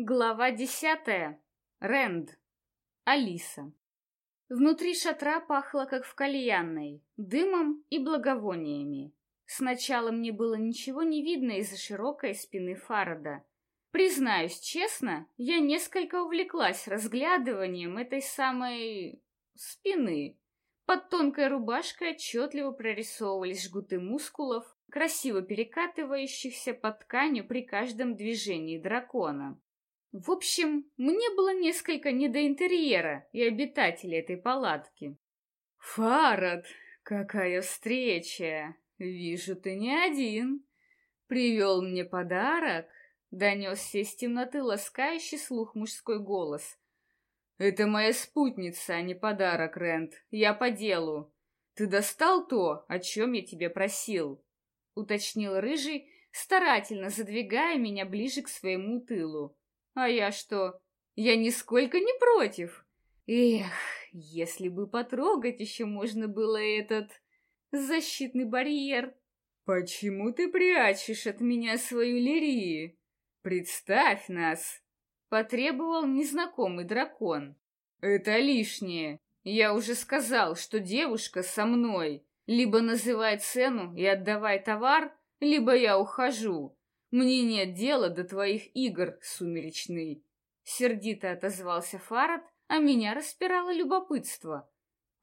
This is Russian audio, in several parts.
Глава десятая. Рэнд. Алиса. Внутри шатра пахло, как в кальянной, дымом и благовониями. Сначала мне было ничего не видно из-за широкой спины Фарада. Признаюсь честно, я несколько увлеклась разглядыванием этой самой... спины. Под тонкой рубашкой отчетливо прорисовывались жгуты мускулов, красиво перекатывающихся под тканью при каждом движении дракона. В общем, мне было несколько не до интерьера и обитателей этой палатки. «Фарад, какая встреча! Вижу, ты не один. Привел мне подарок?» — донесся из темноты ласкающий слух мужской голос. «Это моя спутница, а не подарок, Рент. Я по делу. Ты достал то, о чем я тебе просил?» — уточнил Рыжий, старательно задвигая меня ближе к своему тылу. А я что? Я нисколько не против. Эх, если бы потрогать еще можно было этот защитный барьер. Почему ты прячешь от меня свою лирии? Представь нас, потребовал незнакомый дракон. Это лишнее. Я уже сказал, что девушка со мной. Либо называй цену и отдавай товар, либо я ухожу. Мне нет дела до твоих игр, сумеречный. Сердито отозвался Фарад, а меня распирало любопытство.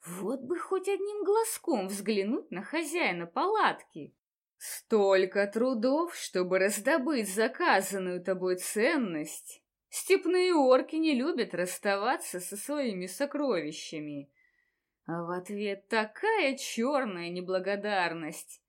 Вот бы хоть одним глазком взглянуть на хозяина палатки. Столько трудов, чтобы раздобыть заказанную тобой ценность. Степные орки не любят расставаться со своими сокровищами. А в ответ такая черная неблагодарность.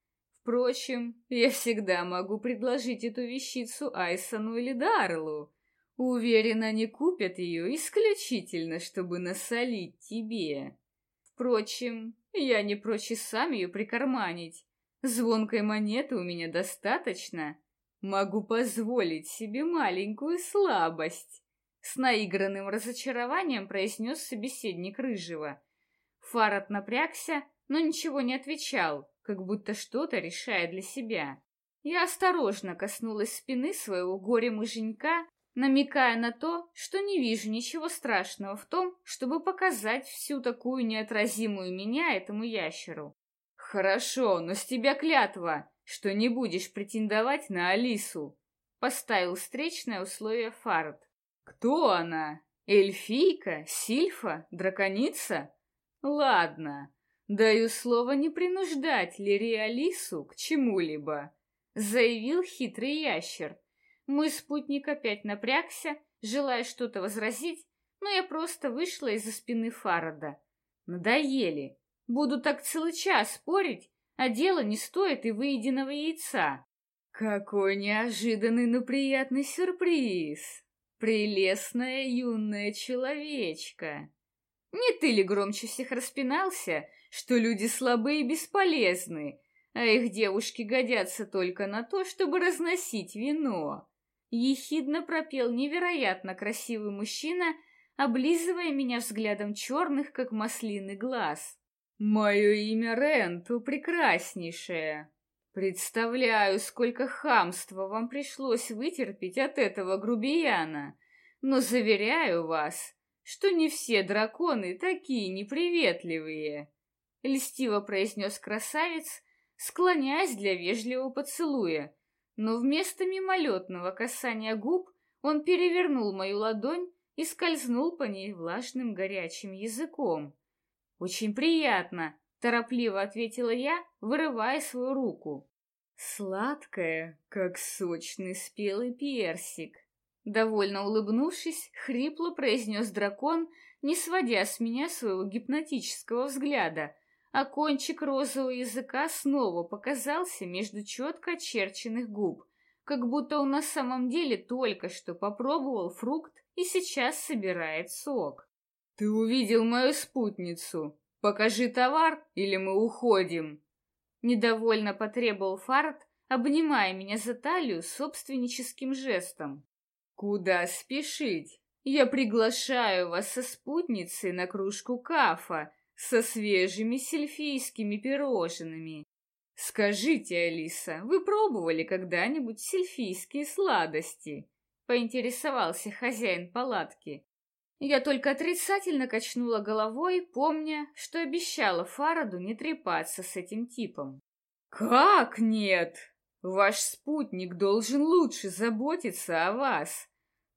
Впрочем, я всегда могу предложить эту вещицу Айсону или Дарлу. Уверена, они купят ее исключительно, чтобы насолить тебе. Впрочем, я не прочь и сам ее прикарманить. Звонкой монеты у меня достаточно. Могу позволить себе маленькую слабость. С наигранным разочарованием произнес собеседник Рыжего. Фарад напрягся, но ничего не отвечал как будто что-то решая для себя. Я осторожно коснулась спины своего горе-муженька, намекая на то, что не вижу ничего страшного в том, чтобы показать всю такую неотразимую меня этому ящеру. «Хорошо, но с тебя клятва, что не будешь претендовать на Алису», — поставил встречное условие Фард. «Кто она? Эльфийка? Сильфа? Драконица? Ладно, «Даю слово не принуждать Лири Алису к чему-либо», — заявил хитрый ящер. Мой спутник опять напрягся, желая что-то возразить, но я просто вышла из-за спины Фарада. Надоели. Буду так целый час спорить, а дело не стоит и выеденного яйца. Какой неожиданный, но приятный сюрприз! Прелестная юная человечка! Не ты ли громче всех распинался, что люди слабые и бесполезны, а их девушки годятся только на то, чтобы разносить вино. Ехидно пропел невероятно красивый мужчина, облизывая меня взглядом черных, как маслины, глаз. «Мое имя Ренту прекраснейшее. Представляю, сколько хамства вам пришлось вытерпеть от этого грубияна, но заверяю вас, что не все драконы такие неприветливые льстиво произнес красавец, склоняясь для вежливого поцелуя, но вместо мимолетного касания губ он перевернул мою ладонь и скользнул по ней влажным горячим языком. «Очень приятно», — торопливо ответила я, вырывая свою руку. «Сладкая, как сочный спелый персик», — довольно улыбнувшись, хрипло произнес дракон, не сводя с меня своего гипнотического взгляда — а кончик розового языка снова показался между четко очерченных губ, как будто он на самом деле только что попробовал фрукт и сейчас собирает сок. «Ты увидел мою спутницу. Покажи товар, или мы уходим!» Недовольно потребовал Фарт, обнимая меня за талию собственническим жестом. «Куда спешить? Я приглашаю вас со спутницей на кружку кафа со свежими сельфийскими пирожными. Скажите, Алиса, вы пробовали когда-нибудь сельфийские сладости? поинтересовался хозяин палатки. Я только отрицательно качнула головой, помня, что обещала Фараду не трепаться с этим типом. «Как нет? Ваш спутник должен лучше заботиться о вас.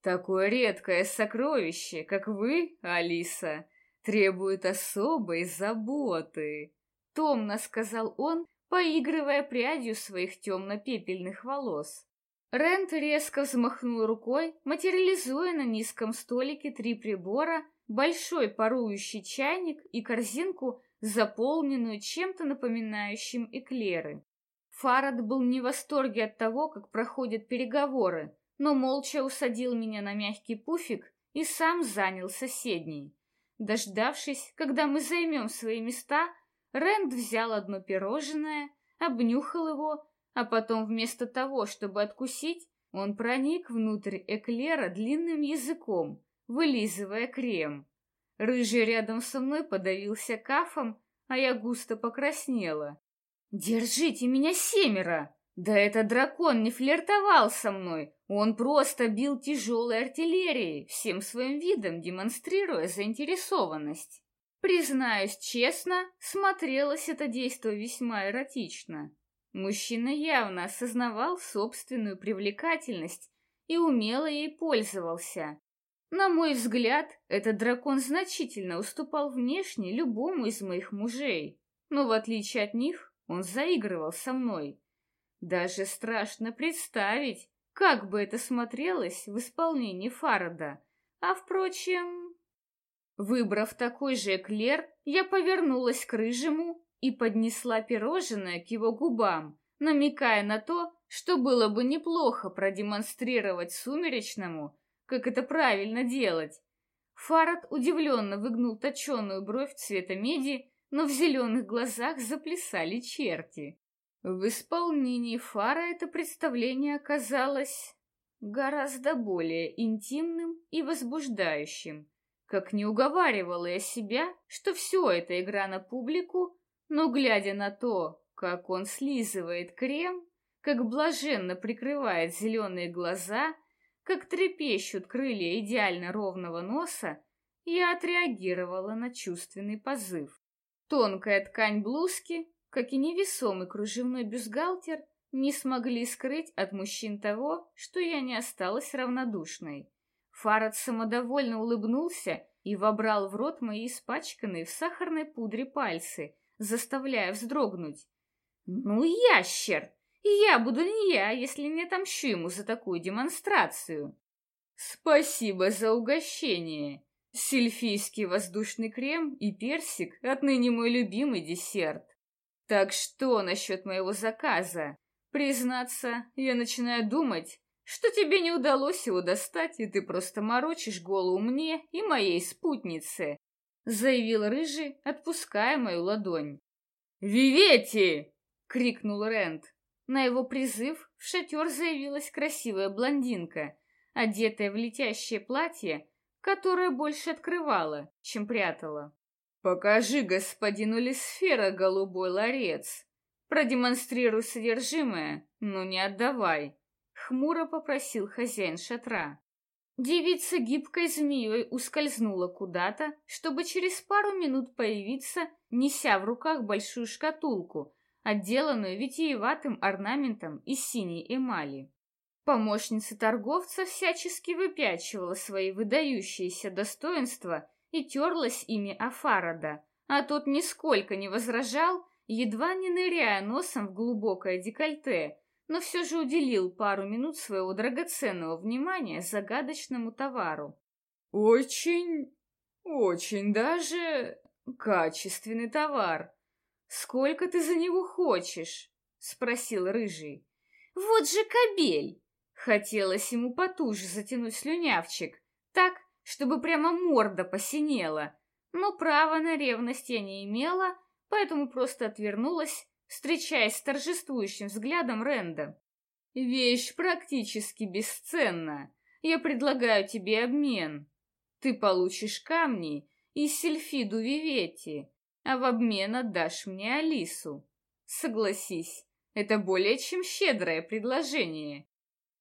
Такое редкое сокровище, как вы, Алиса, требует особой заботы», — томно сказал он, поигрывая прядью своих темно-пепельных волос. Рент резко взмахнул рукой, материализуя на низком столике три прибора, большой парующий чайник и корзинку, заполненную чем-то напоминающим эклеры. Фарад был не в восторге от того, как проходят переговоры, но молча усадил меня на мягкий пуфик и сам занял соседний. Дождавшись, когда мы займем свои места, Рэнд взял одно пирожное, обнюхал его а потом вместо того, чтобы откусить, он проник внутрь эклера длинным языком, вылизывая крем. Рыжий рядом со мной подавился кафом, а я густо покраснела. «Держите меня семеро!» Да этот дракон не флиртовал со мной, он просто бил тяжелой артиллерией, всем своим видом демонстрируя заинтересованность. Признаюсь честно, смотрелось это действо весьма эротично. Мужчина явно осознавал собственную привлекательность и умело ей пользовался. На мой взгляд, этот дракон значительно уступал внешне любому из моих мужей, но в отличие от них он заигрывал со мной. Даже страшно представить, как бы это смотрелось в исполнении Фарада. А впрочем... Выбрав такой же эклер, я повернулась к рыжему и поднесла пирожное к его губам, намекая на то, что было бы неплохо продемонстрировать сумеречному, как это правильно делать. Фарад удивленно выгнул точеную бровь цвета меди, но в зеленых глазах заплясали черти. В исполнении Фара это представление оказалось гораздо более интимным и возбуждающим. Как не уговаривала я себя, что все это игра на публику, но, глядя на то, как он слизывает крем, как блаженно прикрывает зеленые глаза, как трепещут крылья идеально ровного носа, я отреагировала на чувственный позыв. Тонкая ткань блузки, как и невесомый кружевной бюстгальтер, не смогли скрыть от мужчин того, что я не осталась равнодушной. Фарад самодовольно улыбнулся и вобрал в рот мои испачканные в сахарной пудре пальцы, заставляя вздрогнуть. «Ну, ящер! Я буду не я, если не отомщу ему за такую демонстрацию!» «Спасибо за угощение!» Сельфийский воздушный крем и персик — отныне мой любимый десерт. Так что насчет моего заказа? Признаться, я начинаю думать, что тебе не удалось его достать, и ты просто морочишь голову мне и моей спутнице заявил Рыжий, отпуская мою ладонь. «Вивети!» — крикнул Рент. На его призыв в шатер заявилась красивая блондинка, одетая в летящее платье, которое больше открывало, чем прятало. «Покажи господину Лисфера голубой ларец. Продемонстрируй содержимое, но не отдавай», — хмуро попросил хозяин шатра. Девица гибкой змеей ускользнула куда-то, чтобы через пару минут появиться, неся в руках большую шкатулку, отделанную витиеватым орнаментом из синей эмали. Помощница торговца всячески выпячивала свои выдающиеся достоинства и терлась ими о Фарада, а тот нисколько не возражал, едва не ныряя носом в глубокое декольте, но все же уделил пару минут своего драгоценного внимания загадочному товару. «Очень, очень даже качественный товар. Сколько ты за него хочешь?» — спросил Рыжий. «Вот же кобель!» Хотелось ему потуже затянуть слюнявчик, так, чтобы прямо морда посинела, но права на ревность я не имела, поэтому просто отвернулась встречаясь с торжествующим взглядом Ренда. «Вещь практически бесценна. Я предлагаю тебе обмен. Ты получишь камни из сельфиду Виветти, а в обмен отдашь мне Алису. Согласись, это более чем щедрое предложение».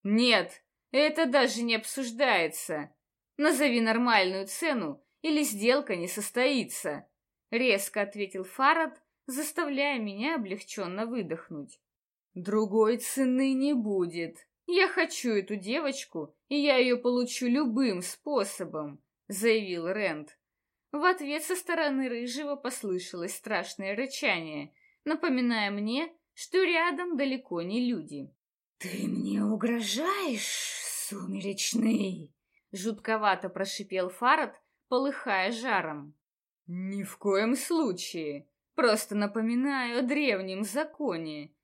«Нет, Это даже не обсуждается. Назови нормальную цену, или сделка не состоится. Резко ответил Фарад, заставляя меня облегченно выдохнуть. Другой цены не будет. Я хочу эту девочку, и я ее получу любым способом, заявил Рент. В ответ со стороны Рыжего послышалось страшное рычание, напоминая мне, что рядом далеко не люди. «Ты мне угрожаешь, сумеречный?» Жутковато прошипел Фарад, полыхая жаром. «Ни в коем случае. Просто напоминаю о древнем законе.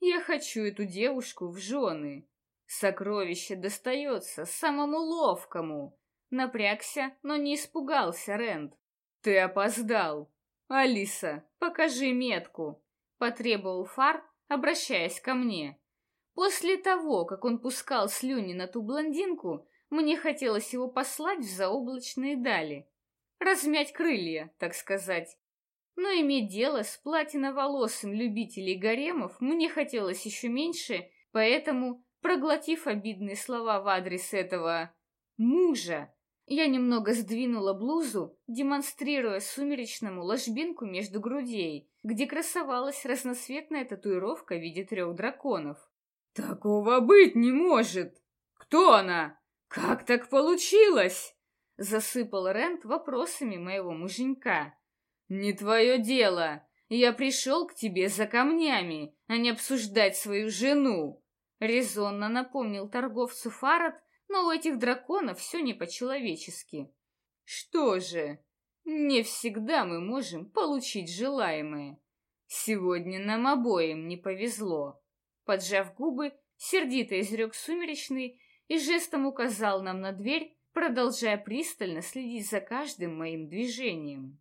Я хочу эту девушку в жены. Сокровище достается самому ловкому, Напрягся, но не испугался Рэнд. «Ты опоздал. Алиса, покажи метку», — потребовал Фар, обращаясь ко мне. После того, как он пускал слюни на ту блондинку, мне хотелось его послать в заоблачные дали. Размять крылья, так сказать. Но иметь дело с платиноволосым любителей гаремов мне хотелось еще меньше, поэтому, проглотив обидные слова в адрес этого мужа, я немного сдвинула блузу, демонстрируя сумеречному ложбинку между грудей, где красовалась разноцветная татуировка в виде трех драконов. «Такого быть не может! Кто она? Как так получилось?» Засыпал Рент вопросами моего муженька. «Не твое дело. Я пришел к тебе за камнями, а не обсуждать свою жену!» Резонно напомнил торговцу Фарад, но у этих драконов все не по-человечески. Что же, не всегда мы можем получить желаемое. Сегодня нам обоим не повезло. Поджав губы, сердито изрек сумеречный и жестом указал нам на дверь, продолжая пристально следить за каждым моим движением.